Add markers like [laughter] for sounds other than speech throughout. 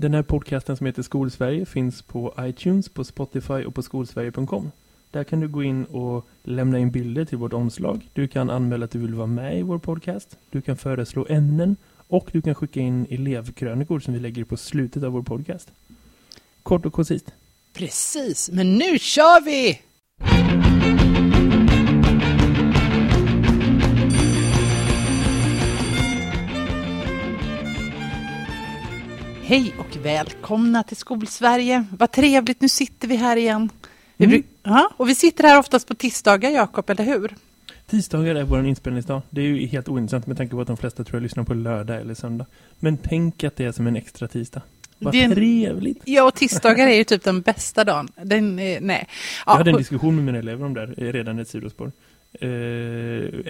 Den här podcasten som heter Skolsverige finns på iTunes, på Spotify och på skolsverige.com. Där kan du gå in och lämna in bilder till vårt omslag. Du kan anmäla att du vill vara med i vår podcast. Du kan föreslå ämnen och du kan skicka in elevkrönikor som vi lägger på slutet av vår podcast. Kort och koncist. Precis, men nu kör vi! Hej och välkomna till Skolsverige. Vad trevligt, nu sitter vi här igen. Vi Mm. ja, och vi sitter här oftast på tisdagar, Jakob, eller hur? Tisdagar är vår inspelningsdag. Det är ju helt ointressant med tanke på att de flesta tror jag lyssnar på lördag eller söndag. Men tänk att det är som en extra tisdag. Vad Det är en- trevligt. Ja, och tisdagar är ju typ den bästa dagen. Den är, nej. Jag Ja, hade en diskussion med mina elever om det här, eh, redan ett sidospår. Eh,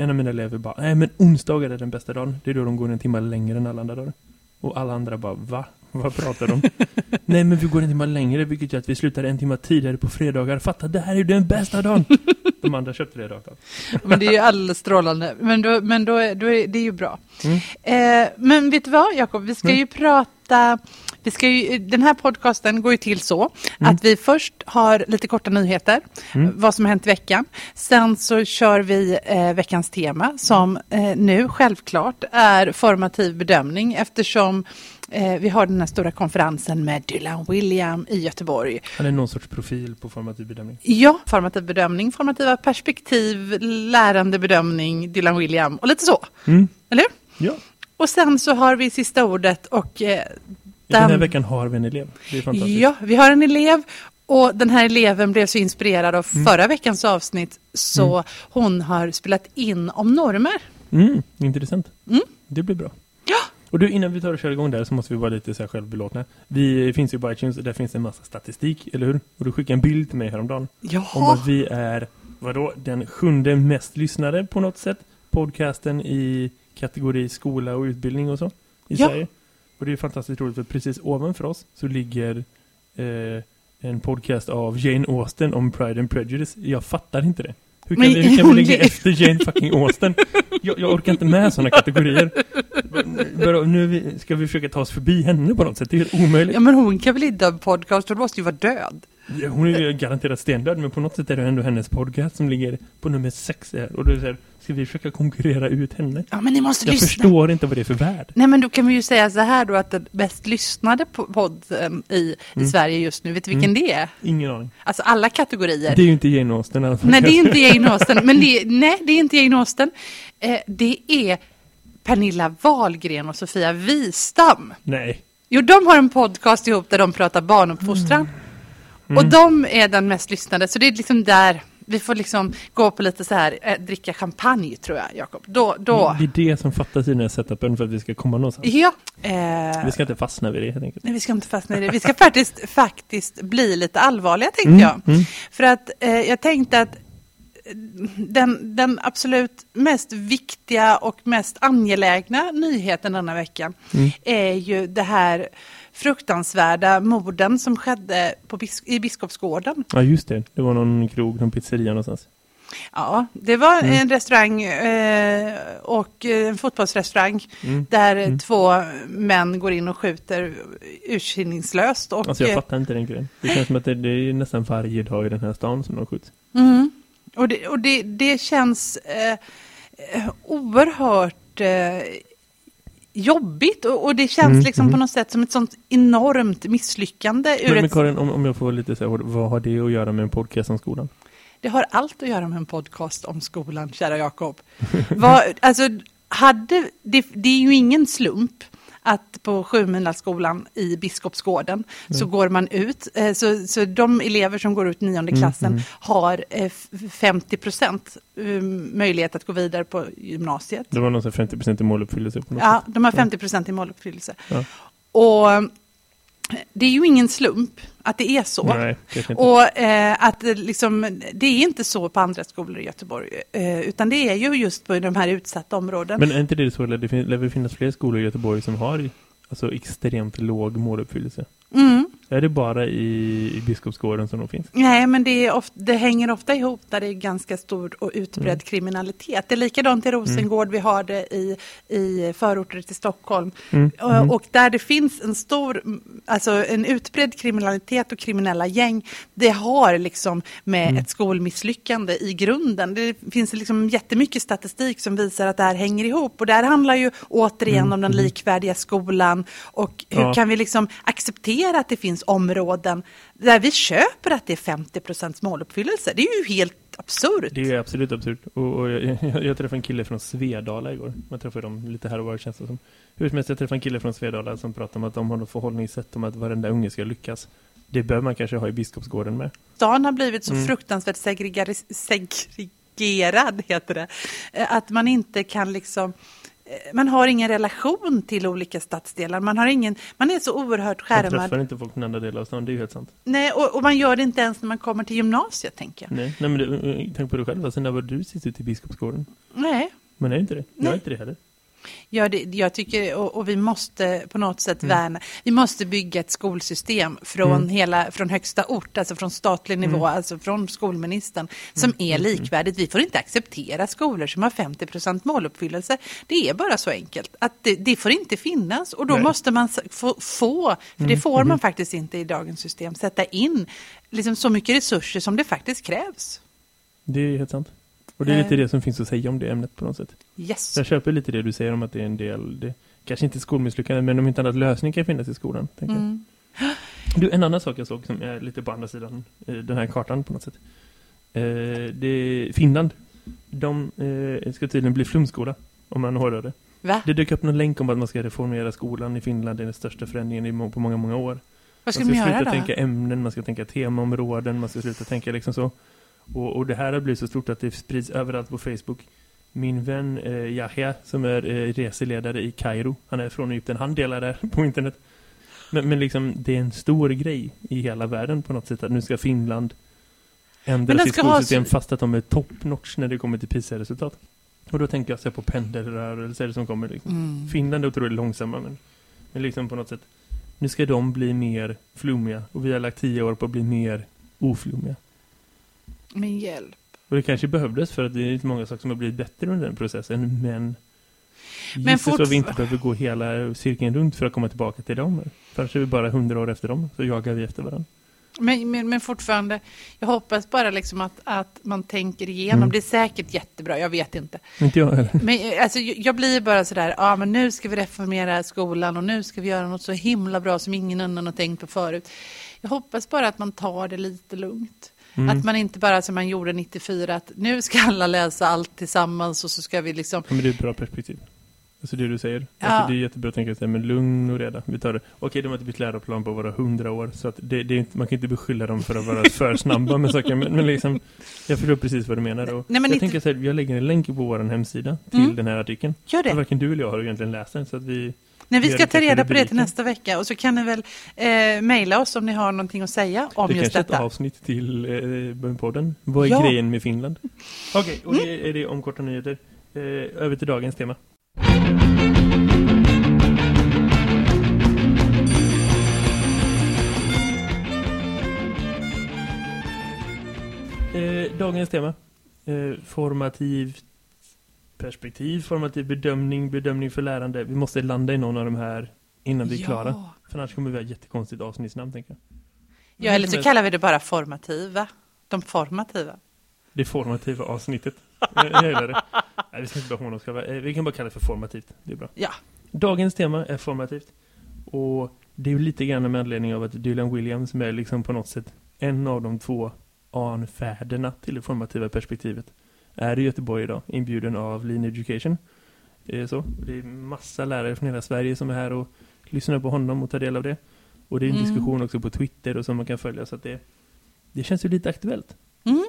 en av mina elever bara, nej men onsdagar är den bästa dagen. Det är då de går en timme längre än alla andra dagar. Och alla andra bara, va? [laughs] Vad pratar de [laughs] nej men vi går en timme längre, vilket gör att vi slutar en timme tidigare på fredagar. Fatta, det här är ju den bästa dagen! [laughs] de andra köpte det rakt av. Men det är ju alldeles strålande. Men, då, men då, är- då är det är ju bra. Mm. Eh, men vet du vad, Jakob? Vi ska Mm. ju prata... Vi ska ju, den här podcasten går ju till så Mm. att vi först har lite korta nyheter, Mm. vad som har hänt i veckan. Sen så kör vi eh, veckans tema som eh, nu självklart är formativ bedömning eftersom eh, vi har den här stora konferensen med Dylan William i Göteborg. Han är någon sorts profil på formativ bedömning. Ja, formativ bedömning, formativa perspektiv, lärande bedömning, Dylan William och lite så. Mm. Eller hur? Ja, Och sen så har vi sista ordet och eh, den här Den- veckan har vi en elev. Det är fantastiskt. ja, vi har en elev och den här eleven blev så inspirerad av Mm. förra veckans avsnitt så hon har spelat in om normer. Mm, intressant. Mm. Det blir bra. Och du, innan vi tar och kör igång där så måste vi vara lite så här självbelåtna. Vi finns ju på iTunes och där finns det en massa statistik, eller hur? Och du skickade en bild till mig häromdagen om Jaha, att vi är, vadå, den sjunde mest lyssnade på något sätt. Podcasten i kategori skola och utbildning och så i Ja. Sverige. Och det är fantastiskt roligt för precis ovanför oss så ligger eh, en podcast av Jane Austen om Pride and Prejudice. Jag fattar inte det. Hur kan, Men- vi, hur kan vi ligga efter Jane fucking Austen? [laughs] Jag, jag orkar inte med sådana kategorier. Nu är ska vi försöka ta oss förbi henne på något sätt. Det är helt omöjligt. ja men hon kan väl inte ha podcast, hon måste ju vara död. Hon är ju garanterat stendöd, men på något sätt är det ändå hennes podcast som ligger på nummer sex. Här. Och är det så här, ska vi försöka konkurrera ut henne? Ja men ni måste Jag lyssna. förstår inte vad det är för värld. Nej men då kan vi ju säga så här då att den mest lyssnade po- podden i, i Mm. Sverige just nu, vet du vilken det är? Ingen aning. Alltså alla kategorier. Det är ju inte Jane Austen i alla fall. Nej, det är inte Jane Austen. Men det, nej, det är inte Jane Austen. Eh, det är Pernilla Wahlgren och Sofia Wistam. Nej. Jo, de har en podcast ihop där de pratar barnuppfostran. Mm. Och de är den mest lyssnade. Så det är liksom där vi får liksom gå på lite så här, eh, dricka champagne tror jag, Jakob. Då, då. Det är det som fattas i den här setupen för att vi ska komma någonstans. Ja. Eh, Vi ska inte fastna vid det helt enkelt. Nej, vi ska inte fastna i det. Vi ska faktiskt, [laughs] faktiskt bli lite allvarliga, tänkte Mm, jag. mm. För att eh, jag tänkte att eh, den, den absolut mest viktiga och mest angelägna nyheten denna vecka Mm. är ju det här fruktansvärda morden som skedde på bis i Biskopsgården. Ja, just det. Det var någon krog, någon pizzeria någonstans. Ja, det var Mm. en restaurang eh, och eh, en fotbollsrestaurang Mm. där Mm. två män går in och skjuter urskillningslöst. Och, Alltså jag eh, fattar inte den grejen. Det känns som att det, det är nästan varje dag i den här stan som de skjuts. Mm. Och, det, och det, det känns eh, eh, oerhört eh, jobbigt och, och det känns Mm, liksom mm. på något sätt som ett sånt enormt misslyckande. Ur Men, men Karin, om, om jag får lite så här, vad har det att göra med en podcast om skolan? det har allt att göra med en podcast om skolan, kära Jakob. [laughs] Alltså, hade, det, det är ju ingen slump att på Sjumilaskolan i Biskopsgården så går man ut, eh, så, så de elever som går ut nionde Mm, klassen mm. har eh, f- 50 procent um, möjlighet att gå vidare på gymnasiet. Det var någon sån här 50% i måluppfyllelse Ja, de har 50 procent i måluppfyllelse. Ja. Och eh, det är ju ingen slump att det är så. Nej. Och eh, att det liksom, det är inte så på andra skolor i Göteborg, eh, utan det är ju just på de här utsatta områdena. Men är inte det så, eller det fin- väl finnas fler skolor i Göteborg som har alltså, extremt låg måluppfyllelse? Mm. Är det bara i, i Biskopsgården som de finns? Nej, men det, ofta, det hänger ofta ihop där det är ganska stor och utbredd Mm. kriminalitet. Det är likadant i Rosengård, vi har det i, i förorter till Stockholm. Mm. Och, Mm. och där det finns en stor, mm, alltså en utbredd kriminalitet och kriminella gäng, det har liksom med Mm. ett skolmisslyckande i grunden. Det finns liksom jättemycket statistik som visar att det här hänger ihop. Och där handlar ju återigen Mm. om den Mm. likvärdiga skolan och hur Ja. kan vi liksom acceptera att det finns områden där vi köper att det är 50 procents måluppfyllelse. Det är ju helt absurt. Det är absolut absurt. Och, och jag, [laughs] jag, jag träffade en kille från Svedala igår. Man träffar dem lite här och var känns det som. Hur som helst, jag träffade en kille från Svedala som pratade om att de har något förhållningssätt om att varenda unge ska lyckas. Det bör man kanske ha i Biskopsgården med. Stan har blivit så Mm. fruktansvärt segregerad, heter det. Att man inte kan liksom man har ingen relation till olika stadsdelar. Man, har ingen, man är så oerhört Man skärmad. träffar inte folk från andra delar av stan, det är ju helt sant. Nej, och, och man gör det inte ens när man kommer till gymnasiet, tänker jag. Nej, nej men det, tänk på dig själv, alltså, när var du sist ute i Biskopsgården? Nej, Men är inte det? Jag Nej. är inte det heller. Ja, det, jag tycker, och, och vi måste på något sätt Mm. värna, vi måste bygga ett skolsystem från, Mm. hela, från högsta ort, alltså från statlig nivå, Mm. alltså från skolministern, som är mm, likvärdigt. Vi får inte acceptera skolor som har 50 procent måluppfyllelse. Det är bara så enkelt, att det, det får inte finnas och då Nej. måste man få, få för det Mm, får man faktiskt inte i dagens system, sätta in liksom så mycket resurser som det faktiskt krävs. Det är helt sant. Och det är lite Eh. det som finns att säga om det ämnet på något sätt. Yes. Jag köper lite det du säger om att det är en del, det, kanske inte skolmisslyckande, men om inte annat lösning kan finnas i skolan. Mm. [gasps] Du, en annan sak jag såg som är lite på andra sidan eh, den här kartan på något sätt. Eh, det är Finland. De eh, ska tydligen bli flumskola, om man hårdrar det. Va? Det dök upp någon länk om att man ska reformera skolan i Finland. Det är den största förändringen på många, många år. Vad ska man ska sluta då? tänka ämnen, man ska tänka temaområden, man ska sluta tänka liksom så. Och, och det här har blivit så stort att det sprids överallt på Facebook. Min vän eh, Yahya, som är eh, reseledare i Kairo, han är från Egypten, han delar det här på internet. Men, men liksom, det är en stor grej i hela världen på något sätt att nu ska Finland ändra sitt ha skolsystem så- fast att de är top-notch när det kommer till PISA-resultat. Och då tänker jag här på pendelrörelser som kommer liksom. Mm. Finland är otroligt långsamma men, men liksom på något sätt nu ska de bli mer flummiga och vi har lagt tio år på att bli mer oflummiga. Min hjälp. Och det kanske behövdes för att det är inte många saker som har blivit bättre under den processen men Men Gissa så fortfar- att vi inte behöver gå hela cirkeln runt för att komma tillbaka till dem. För annars är vi bara hundra år efter dem så jagar vi efter varandra. Men, men, men fortfarande, jag hoppas bara liksom att, att man tänker igenom. Mm. Det är säkert jättebra, jag vet inte. Inte jag heller. Men alltså, jag jag blir bara sådär, ja men nu ska vi reformera skolan och nu ska vi göra något så himla bra som ingen annan har tänkt på förut. Jag hoppas bara att man tar det lite lugnt. Mm. Att man inte bara som man gjorde 94, att nu ska alla läsa allt tillsammans och så ska vi liksom... Ja, men det är ett bra perspektiv. Alltså det du säger. Ja. Alltså det är jättebra att tänka sig, men lugn och reda. Vi tar det. Okej, de har inte bytt läroplan på våra hundra år. Så att det, det är inte, man kan inte beskylla dem för att vara [laughs] för snabba med saker. Men, men liksom, jag förstår precis vad du menar. Och Nej, men jag inte- tänker så här, jag lägger en länk på vår hemsida till Mm. den här artikeln. Gör det. varken du eller jag har egentligen läst den. Så att vi, Nej, vi ska det ta kanske reda på det till nästa vecka och så kan ni väl eh, mejla oss om ni har någonting att säga om det just kanske är ett detta. avsnitt till eh, podden. Vad är Ja. grejen med Finland? Okej, och Mm. det är det om korta nyheter. Eh, över till dagens tema. Eh, dagens tema. Eh, formativt perspektiv, formativ bedömning, bedömning för lärande. Vi måste landa i någon av de här innan vi är klara. För annars kommer vi ha ett jättekonstigt avsnittsnamn, tänker jag. Ja, eller så helst, kallar vi det bara formativa. De formativa. Det formativa avsnittet. Jag gillar det. [laughs] Nej, vi ska inte bara håna oss själva. Eh, Vi kan bara kalla det för formativt. Det är bra. Ja. Dagens tema är formativt. Och det är ju lite grann med anledning av att Dylan Williams är liksom på något sätt en av de två anfäderna till det formativa perspektivet. Är i Göteborg idag, inbjuden av Lean Education. Det är så. Det är massa lärare från hela Sverige som är här och lyssnar på honom och tar del av det. Och det är en Mm. diskussion också på Twitter och som man kan följa så att det, det känns ju lite aktuellt. Mm.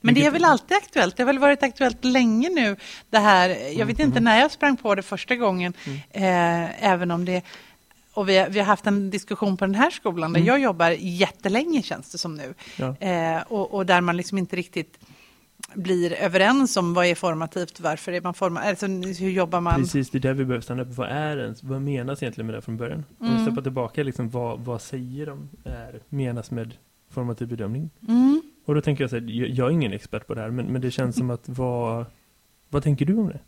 Men det är väl alltid aktuellt. Det har väl varit aktuellt länge nu. Det här, jag vet inte mm. när jag sprang på det första gången. Mm. Eh, även om det... Och vi, har- vi har haft en diskussion på den här skolan där Mm. jag jobbar jättelänge känns det som nu. Ja. Eh, och, och där man liksom inte riktigt... blir överens om vad är formativt, varför är man formativ, alltså hur jobbar man? Precis, det är där vi behöver stanna upp. Vad är ens, vad menas egentligen med det från början? Om vi Mm. steppar tillbaka, liksom, vad, vad säger de är, menas med formativ bedömning? Mm. Och då tänker jag så här, jag, jag är ingen expert på det här, men, men det känns som att vad, vad tänker du om det?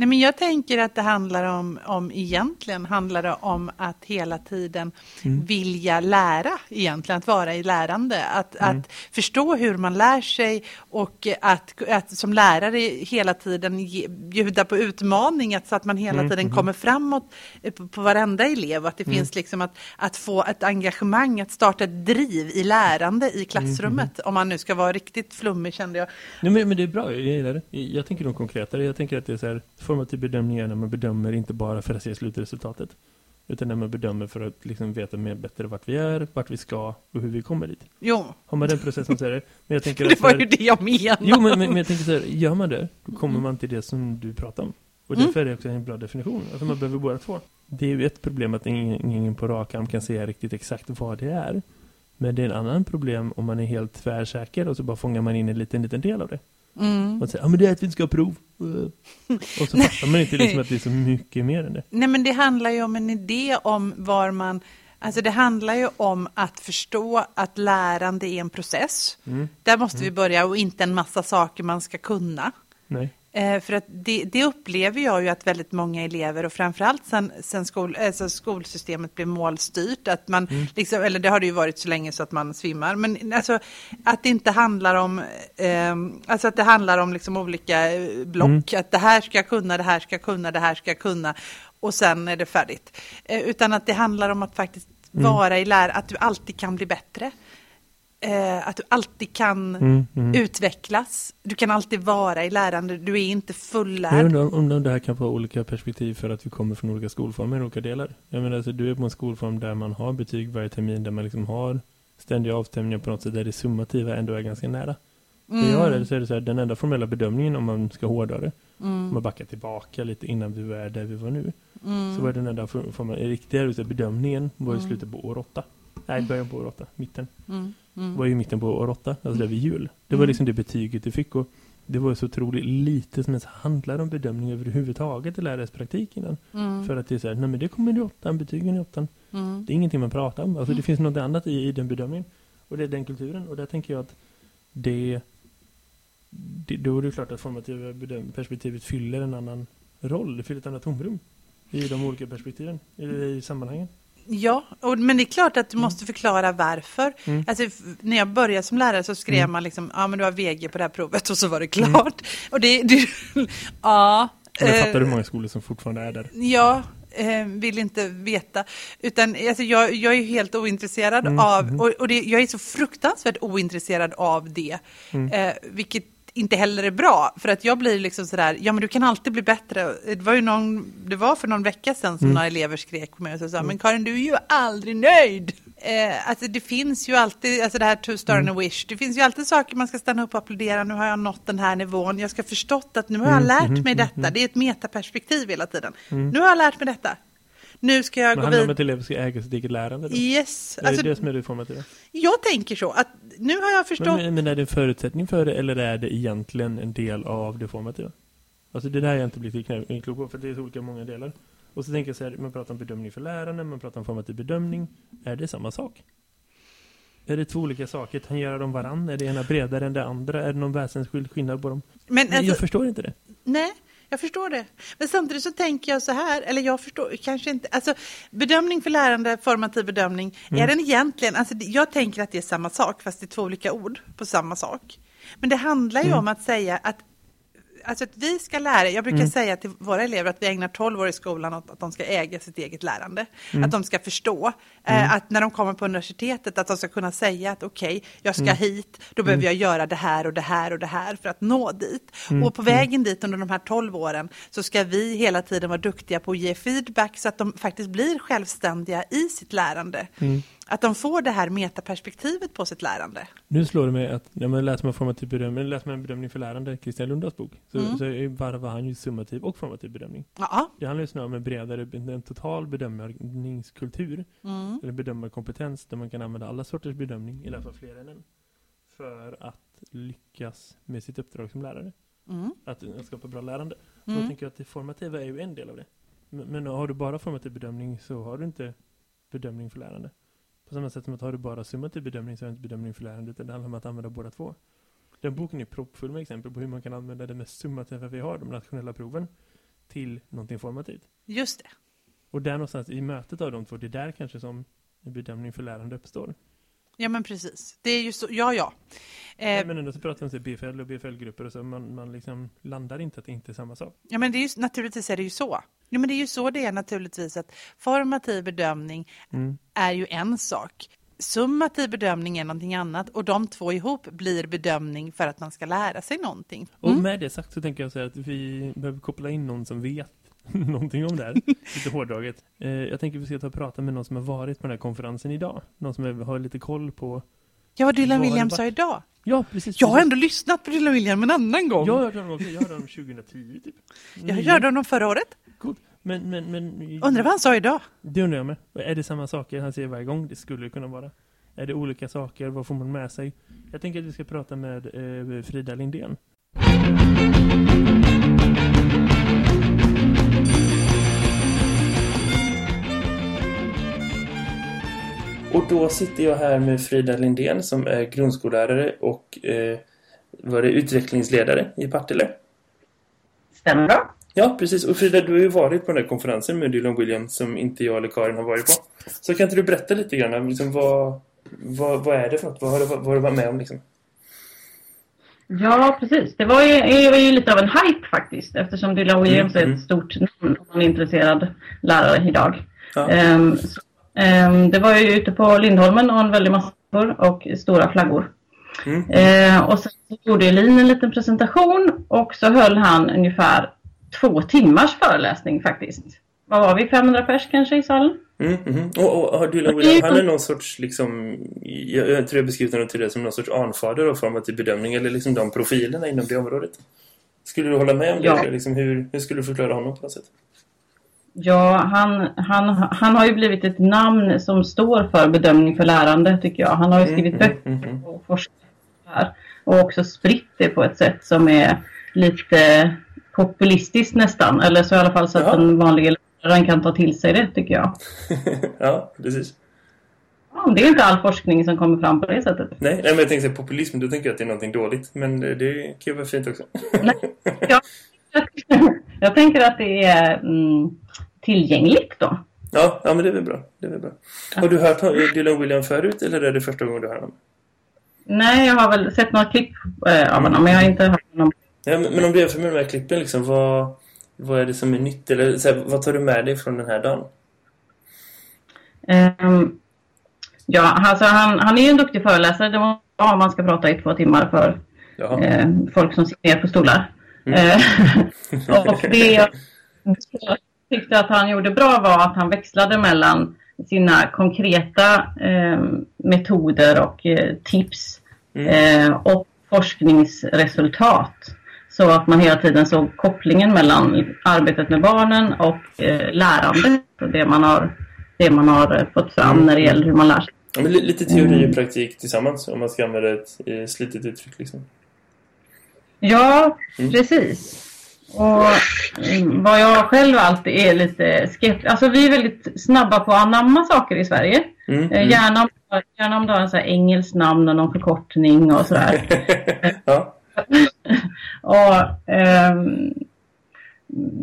Nej, men jag tänker att det handlar om, om egentligen handlar det om att hela tiden Mm. vilja lära, egentligen att vara i lärande, att, Mm. att förstå hur man lär sig och att, att som lärare hela tiden ge, bjuda på utmaningar så att man hela Mm, tiden mhm. kommer framåt eh, på, på varenda elev att det Mm. finns liksom att, att få ett engagemang, att starta ett driv i lärande i klassrummet, om man nu ska vara riktigt flummig kände jag. Nej, men, men det är bra, jag gillar det. Jag tänker nog konkretare. Jag tänker att det är så här, formativ bedömning är när man bedömer inte bara för att se slutresultatet. Utan när man bedömer för att liksom veta mer bättre vart vi är, vart vi ska och hur vi kommer dit. Jo, Har man den processen så är det. Men jag tänker [laughs] att det var här, ju det jag menade. Jo, men, men, men jag tänker så här, gör man det, då kommer man till det som du pratar om. Och Mm. därför är det också en bra definition. Alltså man behöver båda två. Det är ju ett problem att ingen, ingen på rak arm kan säga riktigt exakt vad det är. Men det är en annan problem om man är helt tvärsäker och så bara fångar man in en liten, liten del av det. Mm. Man säger, ja men det är ett vetenskapsprov. Och så [laughs] fattar man inte liksom att det är så mycket mer än det. Nej, men det handlar ju om en idé om var man... Alltså det handlar ju om att förstå att lärande är en process. Mm. Där måste vi börja och inte en massa saker man ska kunna. Nej. Eh, för att det, det upplever jag ju att väldigt många elever och framförallt sen, sen skol, alltså skolsystemet blev målstyrt, att man liksom, eller det har det ju varit så länge så att man svimmar, men alltså att det inte handlar om, eh, alltså att det handlar om liksom olika eh, block, att det här ska kunna, det här ska kunna, det här ska kunna och sen är det färdigt. Eh, utan att det handlar om att faktiskt vara i lära, att du alltid kan bli bättre. Eh, att du alltid kan Mm, mm. utvecklas. Du kan alltid vara i lärande, du är inte Jag fullärd. undrar om, om det här kan få olika perspektiv för att vi kommer från olika skolformer i olika delar. Jag menar, alltså, du är på en skolform där man har betyg varje termin, där man liksom har ständiga avstämningar på något sätt, där det summativa ändå är ganska nära. Mm. Jag är det så är det så här, den enda formella bedömningen, om man ska hårdra det, om Mm. man backar tillbaka lite innan vi är där vi var nu, Mm. så var den enda for- formella, riktiga bedömningen var i Mm. slutet på år åtta. Nej, början på år åtta, mitten. Mm. Mm. var ju mitten på år åtta, alltså där vid jul. Det var Mm. liksom det betyget du fick och det var så otroligt lite som ens handlade om bedömning överhuvudtaget i lärares innan. Mm. För att det är så här, nej men det kommer i åttan, betygen i åttan. Mm. Det är ingenting man pratar om. Alltså det finns något annat i, i den bedömningen. Och det är den kulturen. Och där tänker jag att det, det då är det klart att formativa perspektivet fyller en annan roll. Det fyller ett annat tomrum i de olika perspektiven, i, i sammanhangen. Ja, och, men det är klart att du måste förklara varför. Mm. Alltså, när jag började som lärare så skrev Mm. man liksom, ja men du har VG på det här provet och så var det klart. Och det, det [laughs] ja. Och jag eh, fattar hur många skolor som fortfarande är där. Jag eh, vill inte veta. Utan alltså, jag, jag är helt ointresserad Mm, av, mhm. och, och det, jag är så fruktansvärt ointresserad av det. Mm. Eh, vilket inte heller är bra, för att jag blir liksom sådär, ja men du kan alltid bli bättre. Det var ju någon, det var för någon vecka sedan som Mm. några elever skrek på mig och sa, men Karin du är ju aldrig nöjd. Eh, alltså det finns ju alltid, alltså det här two star and Mm. a wish, det finns ju alltid saker man ska stanna upp och applådera, nu har jag nått den här nivån, jag ska förstått att nu har jag Mm, lärt mhm, mig detta, det är ett metaperspektiv hela tiden. Mm. Nu har jag lärt mig detta. Nu ska jag Men gå handlar det om vidare. att elever ska äga sitt eget lärande då? Yes, är alltså, det som är det formativa? jag tänker så att nu har jag förstått. Men, men, men är det en förutsättning för det eller är det egentligen en del av det formativa? Alltså det där har jag inte blivit knä- klok på för det är så olika många delar. Och så tänker jag så här, man pratar om bedömning för lärande, man pratar om formativ bedömning. Är det samma sak? Är det två olika saker? Tangerar de varann? Är det ena bredare än det andra? Är det någon väsensskild skillnad på dem? men alltså, jag förstår inte det. nej, jag förstår det. Men samtidigt så tänker jag så här, eller jag förstår kanske inte, alltså bedömning för lärande, formativ bedömning, Mm. är den egentligen, alltså jag tänker att det är samma sak, fast det är två olika ord på samma sak. Men det handlar ju Mm. om att säga att Alltså att vi ska lära, jag brukar Mm. säga till våra elever att vi ägnar 12 år i skolan åt att de ska äga sitt eget lärande. Mm. Att de ska förstå, eh, att när de kommer på universitetet att de ska kunna säga att okej, jag ska Mm. hit, då behöver jag göra det här och det här och det här för att nå dit. Mm. Och på vägen dit under de här 12 åren så ska vi hela tiden vara duktiga på att ge feedback så att de faktiskt blir självständiga i sitt lärande. Att de får det här metaperspektivet på sitt lärande. Nu slår det mig att när man läser man formativ bedömning, läser man en bedömning för lärande, Christian Lundas bok, så, Mm. så är- varvar han ju summativ och formativ bedömning. Ja. Det handlar ju snarare om en bredare, en total bedömningskultur, Mm. eller bedömarkompetens, där man kan använda alla sorters bedömning, i alla fall fler än en. För att lyckas med sitt uppdrag som lärare. Mm. Att, att skapa bra lärande. Mm. tänker jag att det formativa är ju en del av det. Men, men har du bara formativ bedömning så har du inte bedömning för lärande. På samma sätt som att har du bara summativ bedömning så du inte bedömning för lärande utan det handlar om att använda båda två. Den boken är proppfull med exempel på hur man kan använda det mest summativa vi har, de nationella proven, till någonting formativt. Just det. Och där någonstans i mötet av de två, det är där kanske som en bedömning för lärande uppstår. Ja, men precis. Det är ju så. Ja, ja. Eh, Men ändå så pratar vi om så BFL och BFL-grupper och så, man, man liksom landar inte att det inte är samma sak. Ja, men det är ju, naturligtvis är det ju så. Ja, men det är ju så det är naturligtvis att formativ bedömning Mm. är ju en sak. Summativ bedömning är någonting annat och de två ihop blir bedömning för att man ska lära sig någonting. Och Mm. med det sagt så tänker jag säga att vi behöver koppla in någon som vet [laughs] någonting om det här. [laughs] Lite hårdraget. Eh, jag tänker att vi ska ta och prata med någon som har varit på den här konferensen idag. Någon som har lite koll på... Ja, vad Dylan Williams sa idag. Ja, precis. Jag har ändå lyssnat på Dylan Williams en annan gång. Jag hörde honom, också. jag hörde honom 2010 typ. Jag hörde honom förra året. Men, men, men... Undrar vad han sa idag. Det undrar jag med. Är det samma saker han säger varje gång? Det skulle det kunna vara. Är det olika saker? Vad får man med sig? Jag tänker att vi ska prata med eh, Frida Lindén. Och då sitter jag här med Frida Lindén som är grundskollärare och eh, var det utvecklingsledare i Partille. Stämmer bra. Ja, precis. Och Frida, du har ju varit på den här konferensen med Dylan Williams som inte jag eller Karin har varit på. Så kan inte du berätta lite grann, liksom, vad, vad, vad är det för något? Vad har du, vad har du varit med om liksom? Ja, precis. Det var ju, är ju lite av en hype faktiskt eftersom Dylan Williams Mm, är ett stort namn om man är intresserad lärare idag. Ja. Ehm, så, ehm, det var ju ute på Lindholmen och en väldig massa och stora flaggor. Mm. Ehm, och sen så gjorde Elin en liten presentation och så höll han ungefär två timmars föreläsning faktiskt. Vad var vi? 500 pers kanske i salen? Mm, mm. Och, och har Dylan Williams, han är någon sorts liksom, jag, jag tror jag beskrivit honom till det som någon sorts anfader av formativ bedömning eller liksom de profilerna inom det området. Skulle du hålla med om det? Ja. Liksom, hur, hur skulle du förklara honom på något sätt? Ja, han, han, han har ju blivit ett namn som står för bedömning för lärande tycker jag. Han har ju skrivit Mm, böcker mm, mm. och forskat här. Och också spritt det på ett sätt som är lite populistiskt nästan. Eller så i alla fall så att Ja. den vanliga läraren kan ta till sig det tycker jag. [laughs] ja, precis. Ja, det är inte all forskning som kommer fram på det sättet. Nej, nej men jag tänkte säga populism, då tänker jag att det är någonting dåligt. Men det, det kan ju vara fint också. [laughs] Ja, jag tänker att det är mm, tillgängligt då. Ja, ja men det är väl bra. Det är bra. Har du hört Dylan Williams förut eller är det första gången du hör honom? Nej, jag har väl sett några klipp eh, av honom men jag har inte hört honom. Ja, men, men om du jämför med de här klippen, liksom, vad, vad är det som är nytt? Eller så här, vad tar du med dig från den här dagen? Ehm, ja, alltså han, han är ju en duktig föreläsare. Det var om man ska prata i två timmar för eh, folk som sitter ner på stolar. Mm. [laughs] Eh, och det jag tyckte att han gjorde bra var att han växlade mellan sina konkreta eh, metoder och eh, tips Mm. eh, och forskningsresultat. Så att man hela tiden såg kopplingen mellan arbetet med barnen och eh, lärandet. Och det man har, det man har eh, fått fram Mm. när det gäller hur man lär sig. Ja, lite teori och praktik tillsammans, om man ska använda ett eh, slitet uttryck. Liksom. Ja, Mm. precis. Och mm, vad jag själv alltid är lite skeptisk. Alltså vi är väldigt snabba på att anamma saker i Sverige. Mm, Eh, mm. Gärna, om, gärna om du har en så här engelskt namn och någon förkortning och sådär. [laughs] ja. [laughs] och, ehm,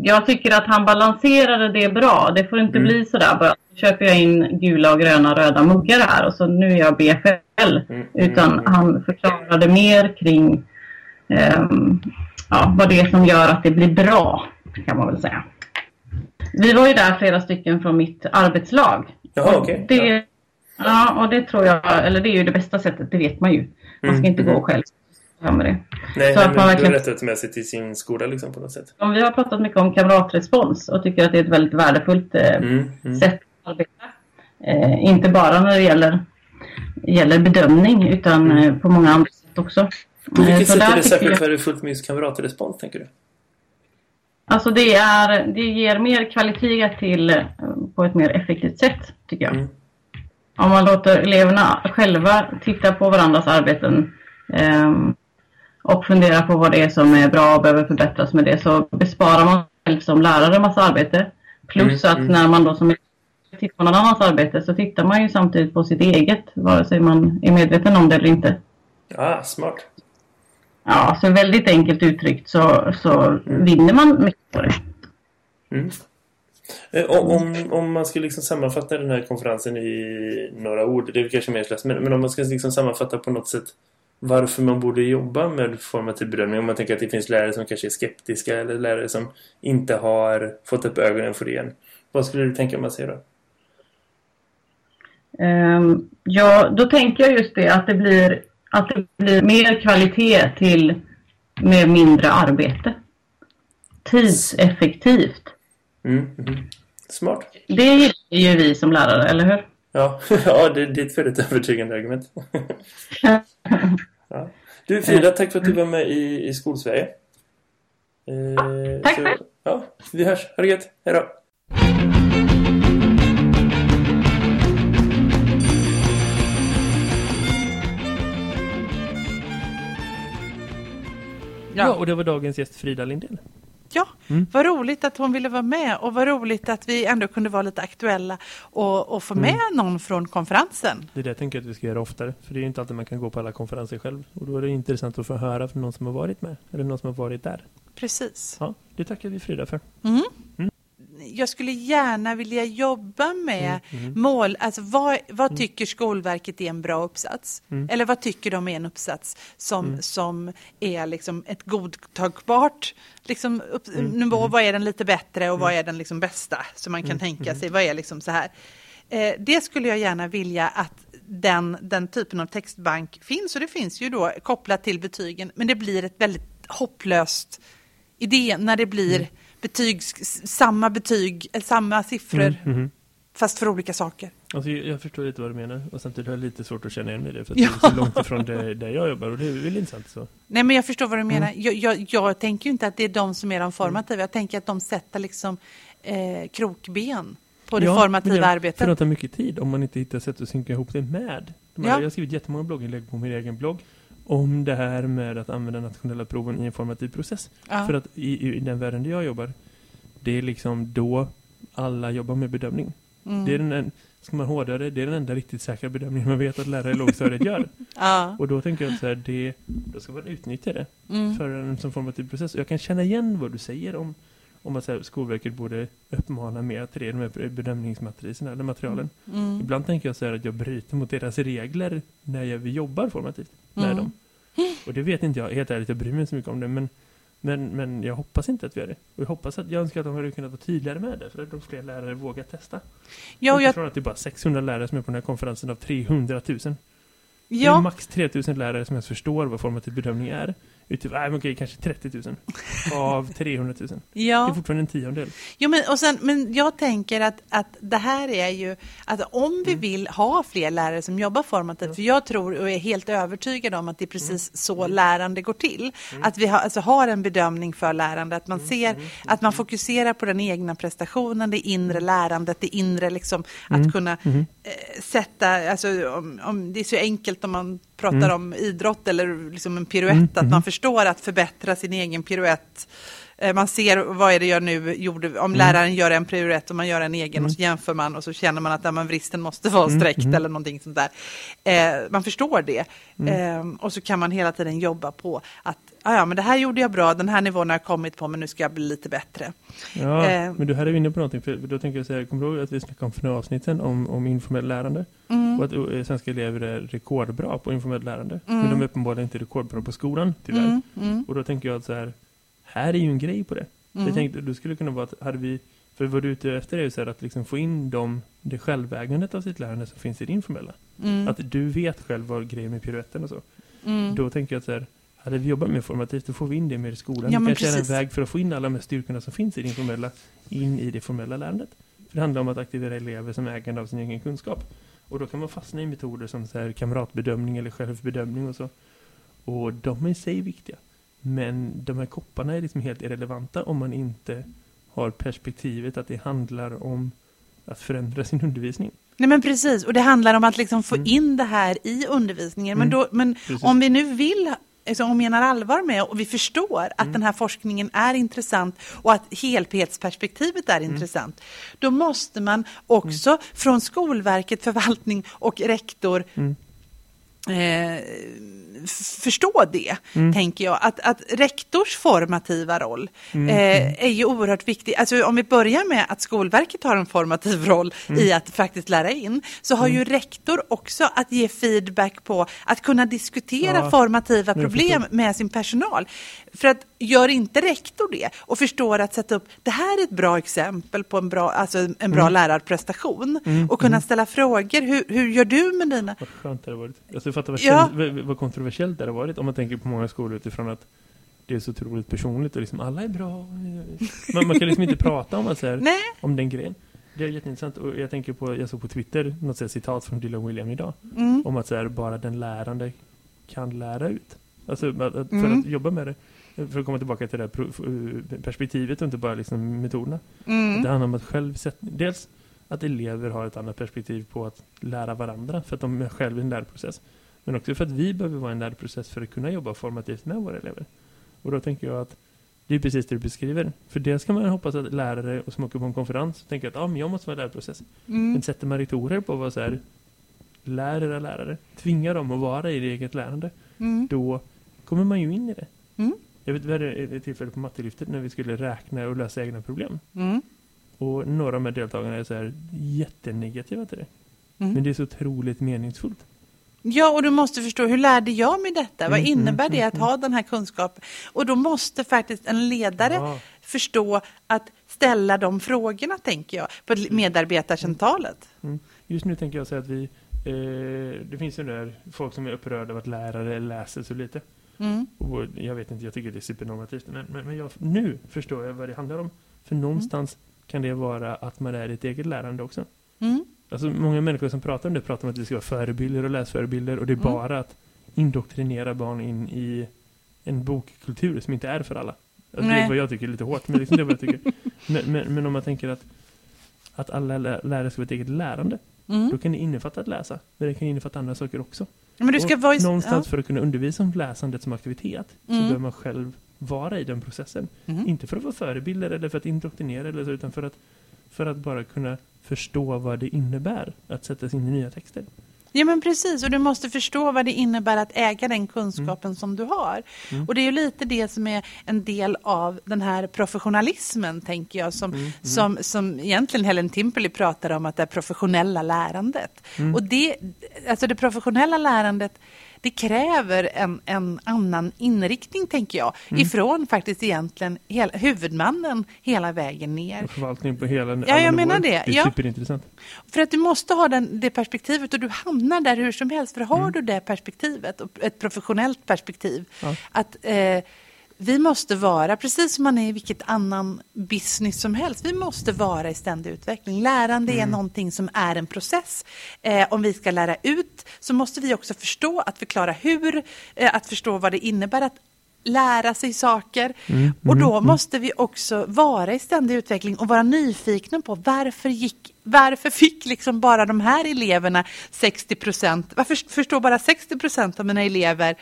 jag tycker att han balanserade det bra. Det får inte Mm. bli sådär bara köper jag in gula och gröna röda muggar här och så nu är jag BFL. Mm, Utan mm, mm. han förklarade mer kring ehm, ja, vad det är som gör att det blir bra, kan man väl säga. Vi var ju där flera stycken från mitt arbetslag. Jaha, okej. Det, Ja. ja. och det tror jag, eller det är ju det bästa sättet, det vet man ju. Man ska Mm, inte mm. gå själv Ja, med det. Nej, Så nej att man verkligen- rätt att ta med sig till sin skola liksom, på något sätt. Om vi har pratat mycket om kamratrespons och tycker att det är ett väldigt värdefullt eh, Mm, mm. sätt att arbeta. Eh, inte bara när det gäller, gäller bedömning utan Mm. eh, på många andra sätt också. På Eh, vilket så sätt är det särskilt jag- värdefullt med just kamratrespons, tänker du? Alltså det, är, det ger mer kvalitet till eh, på ett mer effektivt sätt tycker jag. Mm. Om man låter eleverna själva titta på varandras arbeten ehm, och funderar på vad det är som är bra och behöver förbättras med det så besparar man själv som lärare massa arbete. Plus Mm, att mm. när man då som tittar på någon annans arbete så tittar man ju samtidigt på sitt eget vare sig man är medveten om det eller inte. Ah, smart. Ja, så väldigt enkelt uttryckt så, så vinner man mycket på det. Mm. Eh, Om, om man ska liksom sammanfatta den här konferensen i några ord, det är kanske mer slös, men, men om man ska liksom sammanfatta på något sätt varför man borde jobba med formativ bedömning, om man tänker att det finns lärare som kanske är skeptiska eller lärare som inte har fått upp ögonen för det än. Vad skulle du tänka om man säger då? Ehm, ja, då tänker jag just det att det blir, att det blir mer kvalitet till med mindre arbete. Tidseffektivt. Mm, mhm. Smart. Det gillar ju vi som lärare, eller hur? Ja, [laughs] ja det, det är ett väldigt övertygande argument. [laughs] ja. Du Frida, tack för att du var med i, i Skolsverige. Eh, Tack så- själv. Ja, vi hörs. Ha det gött. Hej då. Ja, Ja. och det var dagens gäst Frida Lindell. Ja, Mm. vad roligt att hon ville vara med och vad roligt att vi ändå kunde vara lite aktuella och, och få Mm. med någon från konferensen. Det är det jag tänker att vi ska göra oftare. För det är inte alltid man kan gå på alla konferenser själv. Och då är det intressant att få höra från någon som har varit med. Eller någon som har varit där. Precis. Ja, det tackar vi Frida för. Mm. Mm. Jag skulle gärna vilja jobba med Mm, mm. mål. Alltså vad, vad tycker Skolverket är en bra uppsats? Mm. Eller vad tycker de är en uppsats som, Mm. som är liksom ett godtagbart liksom upp, Mm, nivå? mm. Vad är den lite bättre och vad är den liksom bästa? Så man kan Mm, tänka mm. sig, vad är liksom så här? Eh, det skulle jag gärna vilja att den, den typen av textbank finns och det finns ju då kopplat till betygen men det blir ett väldigt hopplöst idé när det blir Mm. Betyg, samma betyg, eh, samma siffror Mm, mhm. fast för olika saker. Alltså, jag, förstår lite vad du menar. Och samtidigt har jag lite svårt att känna igen mig i det. För att Ja. det är så långt ifrån det, där jag jobbar. Och det är väl intressant så. Nej men jag förstår vad du menar. Mm. Jag, jag, jag tänker ju inte att det är de som är de formativa. Jag tänker att de sätter liksom eh, krokben på det Ja, formativa men det- arbetet. För det tar mycket tid om man inte hittar sätt att synka ihop det med. De här, Ja. Jag har skrivit jättemånga blogginlägg på min egen blogg. Om det här med att använda nationella proven i en formativ process. Ja. För att i, i den världen där jag jobbar. Det är liksom då alla jobbar med bedömning. Mm. Det är den, en- ska man hårdare det, det är den enda riktigt säkra bedömningen man vet att lärare i lågstadiet gör. [laughs] ja. Och då tänker jag att så här, det, då ska man utnyttja det Mm. för en som formativ process. Och jag kan känna igen vad du säger om, om att här, Skolverket borde uppmana mer till det, de här bedömningsmatriserna eller materialen. Mm. Ibland tänker jag så här att jag bryter mot deras regler när jag, vi jobbar formativt med Mm. dem. Och det vet inte jag, helt ärligt, jag bryr mig inte så mycket om det, men, men, men jag hoppas inte att vi gör det. Och jag hoppas att, jag önskar att de hade kunnat vara tydligare med det, för att de fler lärare vågar testa. Ja, och jag, Utifrån att det är bara 600 lärare som är på den här konferensen av 300 000. Det är ja, max 3000 lärare som ens förstår vad formativ bedömning är. Utifrån, nej, men okej, kanske 30 000 av [laughs] 300 000. Det är ja. fortfarande en tiondel. Jo, men, och sen, men jag tänker att, att det här är ju att om vi vill ha fler lärare som jobbar formativt, för jag tror och är helt övertygad om att det är precis så lärande går till. Att vi har, alltså, har en bedömning för lärande, att man ser att man fokuserar på den egna prestationen, det inre lärandet, det inre liksom att kunna eh, sätta, alltså om, om det är så enkelt om man pratar Mm. om idrott eller liksom en piruett, Mm, att man förstår att förbättra sin egen piruett. Eh, Man ser vad är det jag nu gjorde, om Mm. läraren gör en piruett och man gör en egen och så jämför man och så känner man att men vristen måste vara Mm, sträckt eller någonting sånt där. Eh, man förstår det. Mm. Eh, och så kan man hela tiden jobba på att ah, ja, men det här gjorde jag bra, den här nivån har jag kommit på, men nu ska jag bli lite bättre. Ja, Eh. men du här är inne på någonting. För då tänker jag säga, kommer du ihåg att vi snackade om för några avsnitt sedan om, om informellt lärande? Mm. Och att eh, svenska elever är rekordbra på informellt lärande. Mm. Men de är uppenbarligen inte rekordbra på skolan, tyvärr. Mm, mm, Och då tänker jag att så här, här är ju en grej på det. Mm. jag tänkte, det skulle kunna vara att hade vi, för vad du är ute efter är ju så här att liksom få in dem, det självägandet av sitt lärande som finns i det informella. Mm, Att du vet själv vad grejen med piruetten och så. mm. Då tänker jag att så här, hade vi jobbat mer formativt, då får vi in det mer i skolan. Ja, det kanske är en precis. väg för att få in alla de här styrkorna som finns i det informella in i det formella lärandet. För det handlar om att aktivera elever som ägande av sin egen kunskap. Och då kan man fastna i metoder som så här kamratbedömning eller självbedömning och så. Och de är i sig viktiga. Men de här kopparna är liksom helt irrelevanta om man inte har perspektivet att det handlar om att förändra sin undervisning. Nej men precis, och det handlar om att liksom få Mm. in det här i undervisningen. Men, Mm. då, men Precis. om vi nu vill alltså, hon menar allvar med och vi förstår att Mm. den här forskningen är intressant och att helhetsperspektivet är Mm. intressant. Då måste man också från Skolverket, förvaltning och rektor Mm. Eh, förstå det, Mm. tänker jag. Att, att rektors formativa roll eh, är ju oerhört viktig. Alltså om vi börjar med att Skolverket har en formativ roll i att faktiskt lära in, så har ju rektor också att ge feedback på att kunna diskutera Ja, formativa problem med sin personal. För att gör inte rektor det och förstår att sätta upp, det här är ett bra exempel på en bra, alltså en bra lärarprestation och kunna ställa frågor, hur, hur gör du med dina Vad skönt det har varit. Alltså, fattar vad, Ja. känd- vad kontroversiellt det har varit om man tänker på många skolor utifrån att det är så otroligt personligt och liksom alla är bra. Man, man kan liksom inte prata om, att, så här, om den grejen. Det är jätteintressant och jag tänker på, jag såg på Twitter något här citat från Dylan William idag Mm. om att så här, bara den lärande kan lära ut. Alltså att, för Mm. att jobba med det. För att komma tillbaka till det här eh, perspektivet och inte bara liksom metoderna. Mm. Det handlar om att själv sätta, dels att elever har ett annat perspektiv på att lära varandra för att de är själva i en lärprocess. Men också för att vi behöver vara i en lärprocess för att kunna jobba formativt med våra elever. Och då tänker jag att det är precis det du beskriver. För dels kan man hoppas att lärare och som åker på en konferens tänker att ah, men jag måste vara i lärprocess. Mm. Men sätter man rektorer på att vara så här, lär era lärare, tvingar dem att vara i det eget lärande, Mm. då kommer man ju in i det. Mm. Jag vet, vi hade ett tillfälle på mattelyftet när vi skulle räkna och lösa egna problem. Mm. Och några av de här deltagarna är så här jättenegativa till det. Mm. Men det är så otroligt meningsfullt. Ja, och du måste förstå, hur lärde jag mig detta? Vad Mm, innebär mm, det att ha den här kunskapen? Och då måste faktiskt en ledare Ja. förstå att ställa de frågorna, tänker jag, på medarbetarsamtalet. Just nu tänker jag säga att vi, eh, det finns ju där folk som är upprörda av att lärare läser så lite. Mm. Och jag vet inte, jag tycker det är supernormativt. Men, men, men jag, nu förstår jag vad det handlar om. För någonstans kan det vara att man är ett eget lärande också. Mm. Alltså många människor som pratar om det pratar om att vi ska vara förebilder och läsförebilder och det är Mm. bara att indoktrinera barn in i en bokkultur som inte är för alla. Alltså, det är vad jag tycker är lite hårt, men liksom det är vad jag tycker. [laughs] Men, men, men om man tänker att, att alla lä- lärare ska vara ett eget lärande, Mm. då kan det innefatta att läsa. Men det kan innefatta andra saker också. Men du ska vara i... Någonstans för att kunna undervisa om läsandet som aktivitet så Mm. behöver man själv vara i den processen. Ja. Mm. Inte för att vara förebilder eller för att indoktrinera eller så, utan för att, för att bara kunna förstå vad det innebär att sätta sig in i nya texter. Ja men precis, och du måste förstå vad det innebär att äga den kunskapen som du har. Mm. Och det är ju lite det som är en del av den här professionalismen, tänker jag, som, Mm, som, som egentligen Helen Timperley pratar om, att det är professionella lärandet. Mm. Och det, alltså det professionella lärandet, det kräver en, en annan inriktning, tänker jag, Mm. ifrån faktiskt egentligen hel, huvudmannen hela vägen ner. Och förvaltning på hela Ja, jag nivåer. menar det. Det är Ja. superintressant. För att du måste ha den, det perspektivet och du hamnar där hur som helst. För har Mm. du det perspektivet, ett professionellt perspektiv, Ja. att eh, vi måste vara, precis som man är i vilket annan business som helst, vi måste vara i ständig utveckling. Lärande Mm. är någonting som är en process. Eh, om vi ska lära ut så måste vi också förstå, att förklara hur, eh, att förstå vad det innebär att lära sig saker. Mm, Och då mm, måste vi också vara i ständig utveckling och vara nyfikna på varför gick varför fick liksom bara de här eleverna 60 procent, varför förstår bara 60 procent av mina elever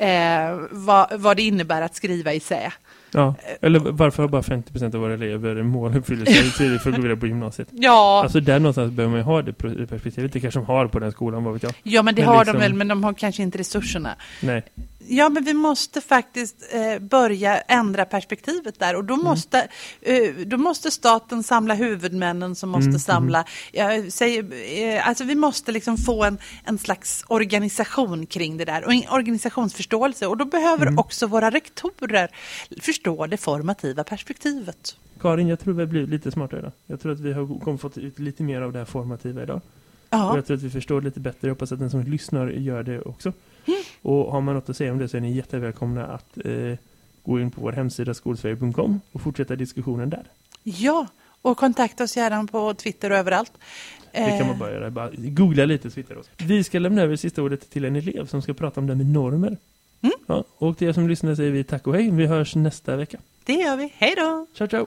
eh, vad, vad det innebär att skriva i sig? Ja. Eller varför har bara 50% av våra elever måluppfyllelse för att gå vidare på gymnasiet? [laughs] Ja, Alltså där någonstans behöver man ju ha det perspektivet. Det kanske de har på den skolan, vad vet jag. ja men det men har liksom- de väl, men de har kanske inte resurserna. Nej. Ja, men vi måste faktiskt eh, börja ändra perspektivet där och då Mm. måste, eh, då måste staten samla huvudmännen som måste Mm, samla, jag säger, eh, alltså vi måste liksom få en, en slags organisation kring det där och en organisationsförståelse och då behöver Mm. också våra rektorer förstå det formativa perspektivet. Karin, jag tror vi har blivit lite smartare idag. Jag tror att vi har fått ut lite mer av det här formativa idag. Och Ja, jag tror att vi förstår lite bättre. Jag hoppas att den som lyssnar gör det också. Och har man något att säga om det så är ni jättevälkomna att eh, gå in på vår hemsida skolsverige.com och fortsätta diskussionen där. ja, och kontakta oss gärna på Twitter och överallt. Det kan Eh, man bara göra. Bara googla lite du oss. Vi ska lämna över sista ordet till en elev som ska prata om det med normer. Mm. Ja, och till er som lyssnar säger vi tack och hej. Vi hörs nästa vecka. Det gör vi, hej då! Ciao, ciao!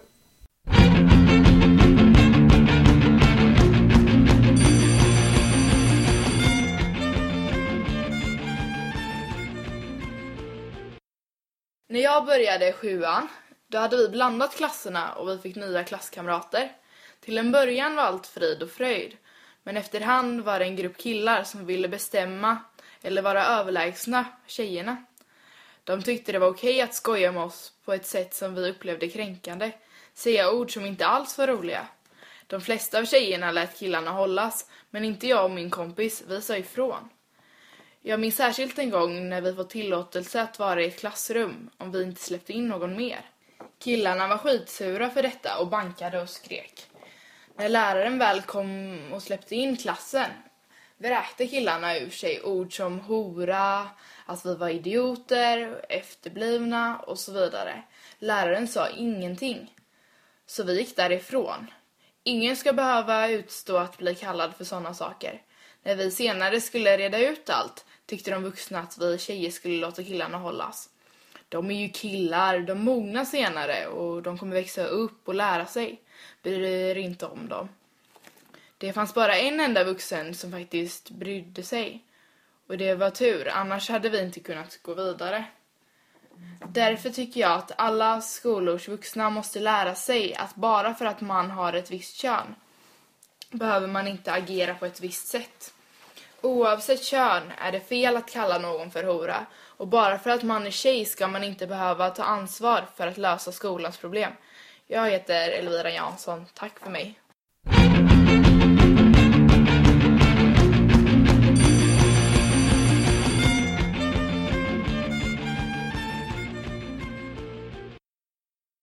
Jag började sjuan, då hade vi blandat klasserna och vi fick nya klasskamrater. Till en början var allt frid och fröjd. Men efterhand var det en grupp killar som ville bestämma eller vara överlägsna tjejerna. De tyckte det var okej att skoja med oss på ett sätt som vi upplevde kränkande. Säga ord som inte alls var roliga. De flesta av tjejerna lät killarna hållas, men inte jag och min kompis, vi sa ifrån. Jag minns särskilt en gång när vi fått tillåtelse att vara i ett klassrum om vi inte släppte in någon mer. Killarna var skitsura för detta och bankade och skrek. När läraren väl kom och släppte in klassen vräkte killarna ur sig ord som hora, att vi var idioter, efterblivna och så vidare. Läraren sa ingenting. Så vi gick därifrån. Ingen ska behöva utstå att bli kallad för sådana saker. När vi senare skulle reda ut allt tyckte de vuxna att vi tjejer skulle låta killarna hållas. De är ju killar, de mognar senare och de kommer växa upp och lära sig. Bryr inte om dem. Det fanns bara en enda vuxen som faktiskt brydde sig. Och det var tur, annars hade vi inte kunnat gå vidare. Därför tycker jag att alla skolors vuxna måste lära sig att bara för att man har ett visst kön behöver man inte agera på ett visst sätt. Oavsett kön är det fel att kalla någon för hora och bara för att man är tjej ska man inte behöva ta ansvar för att lösa skolans problem. Jag heter Elvira Jansson. Tack för mig.